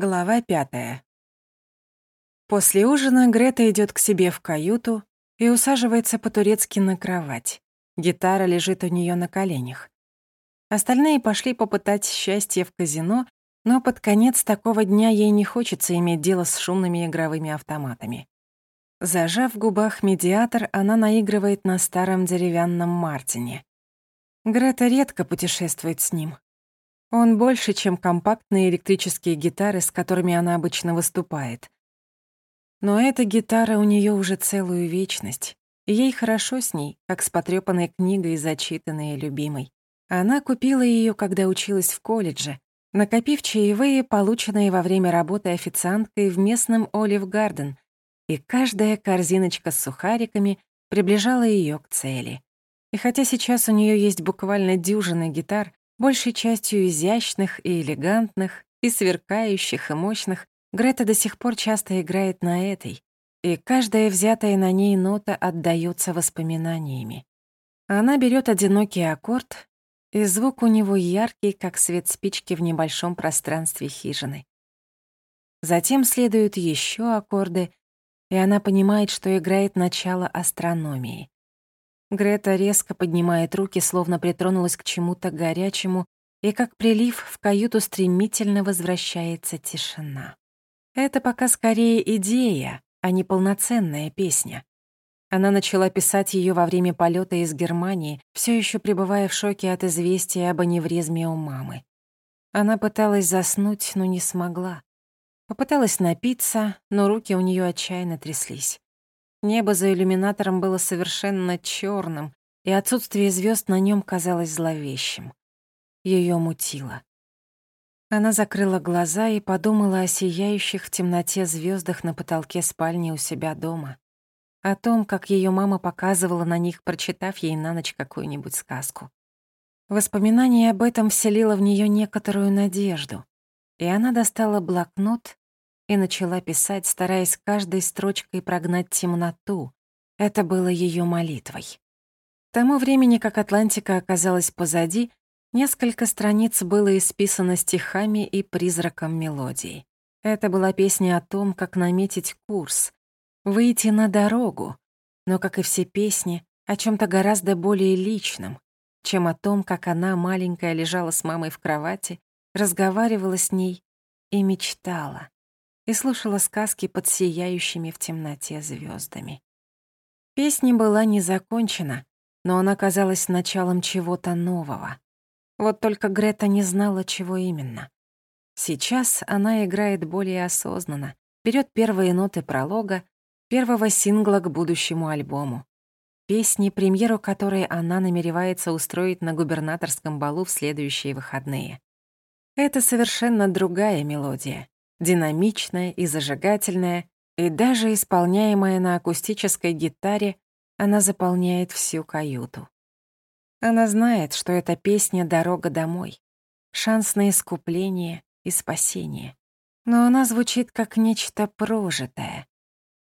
Глава пятая. После ужина Грета идет к себе в каюту и усаживается по-турецки на кровать. Гитара лежит у нее на коленях. Остальные пошли попытать счастье в казино, но под конец такого дня ей не хочется иметь дело с шумными игровыми автоматами. Зажав в губах медиатор, она наигрывает на старом деревянном Мартине. Грета редко путешествует с ним. Он больше, чем компактные электрические гитары, с которыми она обычно выступает. Но эта гитара у нее уже целую вечность. И ей хорошо с ней, как с потрёпанной книгой, зачитанной любимой. Она купила ее, когда училась в колледже, накопив чаевые, полученные во время работы официанткой в местном Олив Гарден, и каждая корзиночка с сухариками приближала ее к цели. И хотя сейчас у нее есть буквально дюжина гитар, большей частью изящных и элегантных, и сверкающих, и мощных, Грета до сих пор часто играет на этой, и каждая взятая на ней нота отдаётся воспоминаниями. Она берет одинокий аккорд, и звук у него яркий, как свет спички в небольшом пространстве хижины. Затем следуют еще аккорды, и она понимает, что играет начало астрономии. Грета резко поднимает руки, словно притронулась к чему-то горячему, и как прилив в каюту стремительно возвращается тишина. Это пока скорее идея, а не полноценная песня. Она начала писать ее во время полета из Германии, все еще пребывая в шоке от известия об аневризме у мамы. Она пыталась заснуть, но не смогла. Попыталась напиться, но руки у нее отчаянно тряслись. Небо за иллюминатором было совершенно черным, и отсутствие звезд на нем казалось зловещим. Ее мутило. Она закрыла глаза и подумала о сияющих в темноте звездах на потолке спальни у себя дома. О том, как ее мама показывала на них, прочитав ей на ночь какую-нибудь сказку. Воспоминание об этом вселило в нее некоторую надежду, и она достала блокнот и начала писать, стараясь каждой строчкой прогнать темноту. Это было ее молитвой. К тому времени, как Атлантика оказалась позади, несколько страниц было исписано стихами и призраком мелодии. Это была песня о том, как наметить курс, выйти на дорогу, но, как и все песни, о чем то гораздо более личном, чем о том, как она, маленькая, лежала с мамой в кровати, разговаривала с ней и мечтала и слушала сказки под сияющими в темноте звездами. Песня была не закончена, но она казалась началом чего-то нового. Вот только Грета не знала, чего именно. Сейчас она играет более осознанно, берет первые ноты пролога, первого сингла к будущему альбому. Песни, премьеру которой она намеревается устроить на губернаторском балу в следующие выходные. Это совершенно другая мелодия, динамичная и зажигательная, и даже исполняемая на акустической гитаре, она заполняет всю каюту. Она знает, что эта песня «Дорога домой», шанс на искупление и спасение. Но она звучит как нечто прожитое,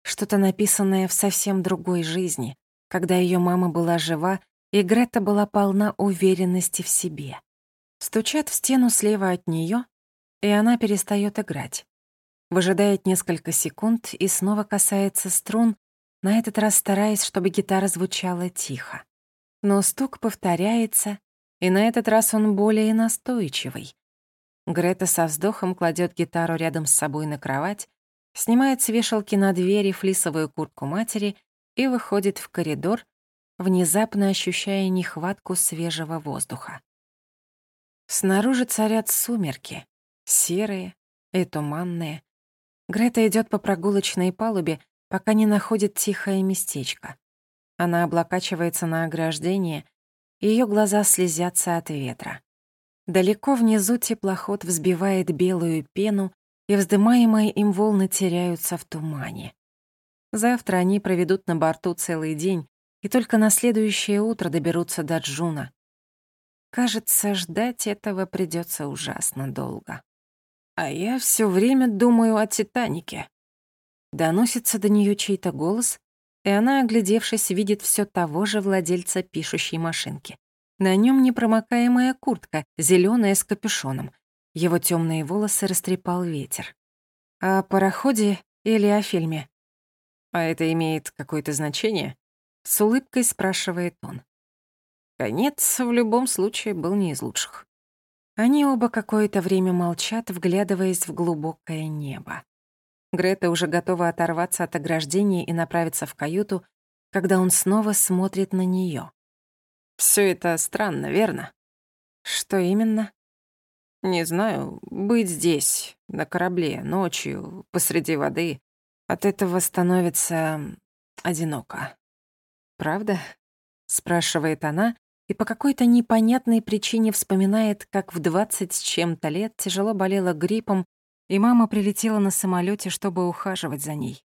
что-то написанное в совсем другой жизни, когда ее мама была жива, и Грета была полна уверенности в себе. Стучат в стену слева от нее, и она перестает играть. Выжидает несколько секунд и снова касается струн, на этот раз стараясь, чтобы гитара звучала тихо. Но стук повторяется, и на этот раз он более настойчивый. Грета со вздохом кладет гитару рядом с собой на кровать, снимает с вешалки на двери флисовую куртку матери и выходит в коридор, внезапно ощущая нехватку свежего воздуха. Снаружи царят сумерки, серые и туманные. Грета идет по прогулочной палубе, пока не находит тихое местечко. Она облокачивается на ограждение, её глаза слезятся от ветра. Далеко внизу теплоход взбивает белую пену, и вздымаемые им волны теряются в тумане. Завтра они проведут на борту целый день и только на следующее утро доберутся до Джуна. Кажется, ждать этого придется ужасно долго. А я все время думаю о «Титанике». Доносится до нее чей-то голос, и она, оглядевшись, видит все того же владельца пишущей машинки. На нем непромокаемая куртка, зеленая с капюшоном. Его темные волосы растрепал ветер. О пароходе или о фильме? А это имеет какое-то значение? С улыбкой спрашивает он. Конец в любом случае был не из лучших. Они оба какое-то время молчат, вглядываясь в глубокое небо. Грета уже готова оторваться от ограждения и направиться в каюту, когда он снова смотрит на неё. Всё это странно, верно? Что именно? Не знаю, быть здесь, на корабле, ночью, посреди воды, от этого становится одиноко. Правда? спрашивает она, и по какой-то непонятной причине вспоминает, как в двадцать с чем-то лет тяжело болела гриппом, и мама прилетела на самолете, чтобы ухаживать за ней.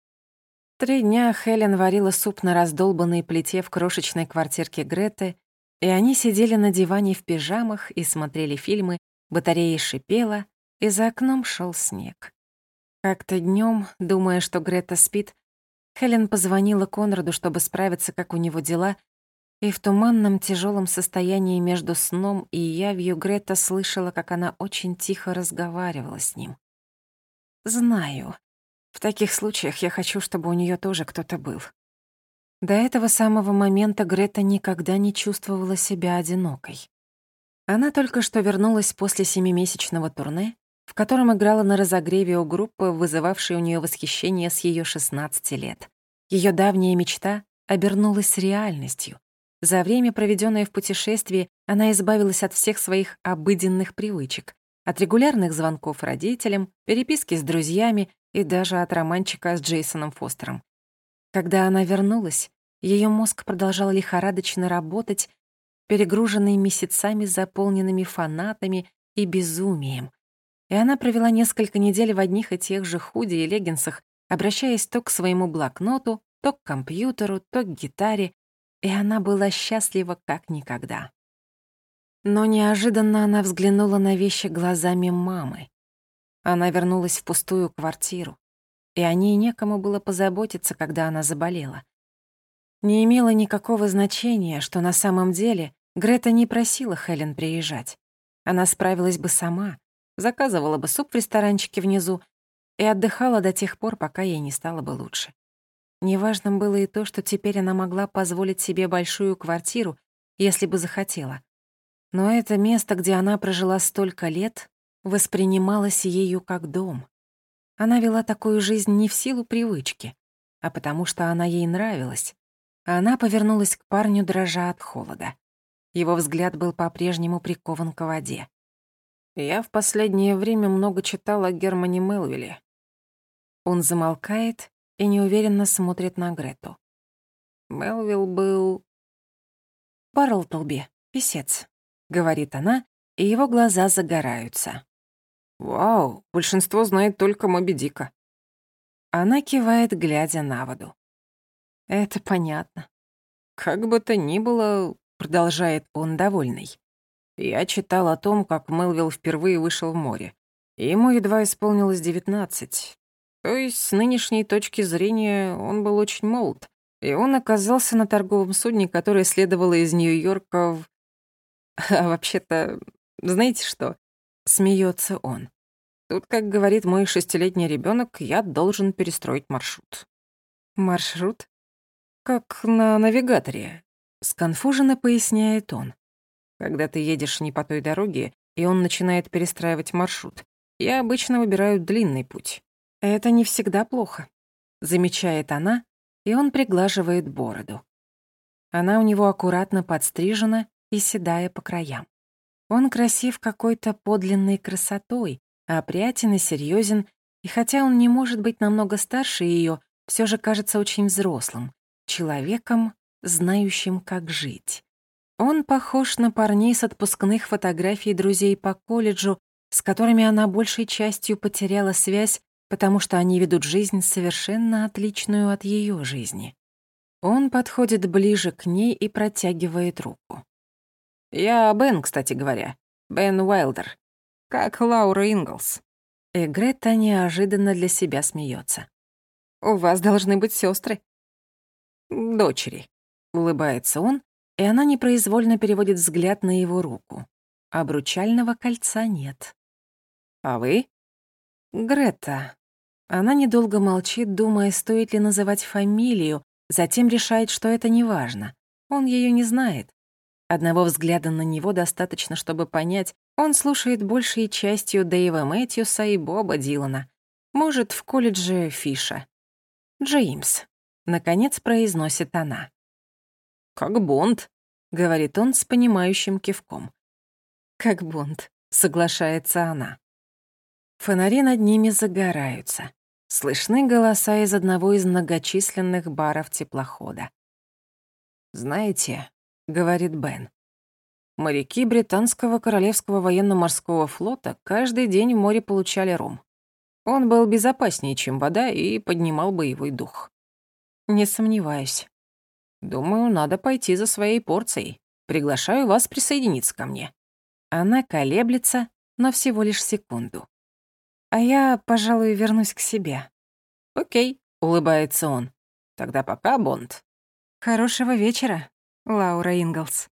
Три дня Хелен варила суп на раздолбанной плите в крошечной квартирке Греты, и они сидели на диване в пижамах и смотрели фильмы, батарея шипела, и за окном шел снег. Как-то днем, думая, что Грета спит, Хелен позвонила Конраду, чтобы справиться, как у него дела, и в туманном тяжелом состоянии между сном и явью Грета слышала, как она очень тихо разговаривала с ним. «Знаю. В таких случаях я хочу, чтобы у нее тоже кто-то был». До этого самого момента Грета никогда не чувствовала себя одинокой. Она только что вернулась после семимесячного турне, в котором играла на разогреве у группы, вызывавшей у нее восхищение с ее 16 лет. Ее давняя мечта обернулась реальностью. За время, проведенное в путешествии, она избавилась от всех своих обыденных привычек, от регулярных звонков родителям, переписки с друзьями и даже от романчика с Джейсоном Фостером. Когда она вернулась, ее мозг продолжал лихорадочно работать, перегруженный месяцами, заполненными фанатами и безумием. И она провела несколько недель в одних и тех же худи и леггинсах, обращаясь то к своему блокноту, то к компьютеру, то к гитаре, и она была счастлива как никогда. Но неожиданно она взглянула на вещи глазами мамы. Она вернулась в пустую квартиру, и о ней некому было позаботиться, когда она заболела. Не имело никакого значения, что на самом деле Грета не просила Хелен приезжать. Она справилась бы сама, заказывала бы суп в ресторанчике внизу и отдыхала до тех пор, пока ей не стало бы лучше. Неважным было и то, что теперь она могла позволить себе большую квартиру, если бы захотела. Но это место, где она прожила столько лет, воспринималось ею как дом. Она вела такую жизнь не в силу привычки, а потому что она ей нравилась. Она повернулась к парню, дрожа от холода. Его взгляд был по-прежнему прикован к воде. «Я в последнее время много читал о Германе Мелвилле». Он замолкает и неуверенно смотрит на Грету. Мелвилл был... «Барлтлби, писец», — говорит она, и его глаза загораются. «Вау, большинство знает только Моби Дика». Она кивает, глядя на воду. «Это понятно». «Как бы то ни было», — продолжает он довольный. «Я читал о том, как Мелвилл впервые вышел в море. Ему едва исполнилось девятнадцать. То есть с нынешней точки зрения он был очень молод, и он оказался на торговом судне, которое следовало из Нью-Йорка в... А вообще-то, знаете что? Смеется он. Тут, как говорит мой шестилетний ребенок, я должен перестроить маршрут. Маршрут? Как на навигаторе. Сконфуженно поясняет он. Когда ты едешь не по той дороге, и он начинает перестраивать маршрут, я обычно выбираю длинный путь. «Это не всегда плохо», — замечает она, и он приглаживает бороду. Она у него аккуратно подстрижена и седая по краям. Он красив какой-то подлинной красотой, опрятен и серьезен, и хотя он не может быть намного старше ее, все же кажется очень взрослым, человеком, знающим, как жить. Он похож на парней с отпускных фотографий друзей по колледжу, с которыми она большей частью потеряла связь потому что они ведут жизнь совершенно отличную от ее жизни. Он подходит ближе к ней и протягивает руку. «Я Бен, кстати говоря. Бен Уайлдер. Как Лаура Инглс». И Грета неожиданно для себя смеется. «У вас должны быть сестры. «Дочери», — улыбается он, и она непроизвольно переводит взгляд на его руку. Обручального кольца нет. «А вы?» «Грета», Она недолго молчит, думая, стоит ли называть фамилию, затем решает, что это не важно. Он ее не знает. Одного взгляда на него достаточно, чтобы понять, он слушает большей частью Дэйва Мэтьюса и Боба Дилана. Может, в колледже Фиша. «Джеймс», — наконец произносит она. «Как Бонд», — говорит он с понимающим кивком. «Как Бонд», — соглашается она. Фонари над ними загораются. Слышны голоса из одного из многочисленных баров теплохода. «Знаете», — говорит Бен, моряки британского королевского военно-морского флота каждый день в море получали ром. Он был безопаснее, чем вода, и поднимал боевой дух. Не сомневаюсь. Думаю, надо пойти за своей порцией. Приглашаю вас присоединиться ко мне. Она колеблется, но всего лишь секунду. А я, пожалуй, вернусь к себе. Окей, улыбается он. Тогда пока, Бонд. Хорошего вечера, Лаура Инглс.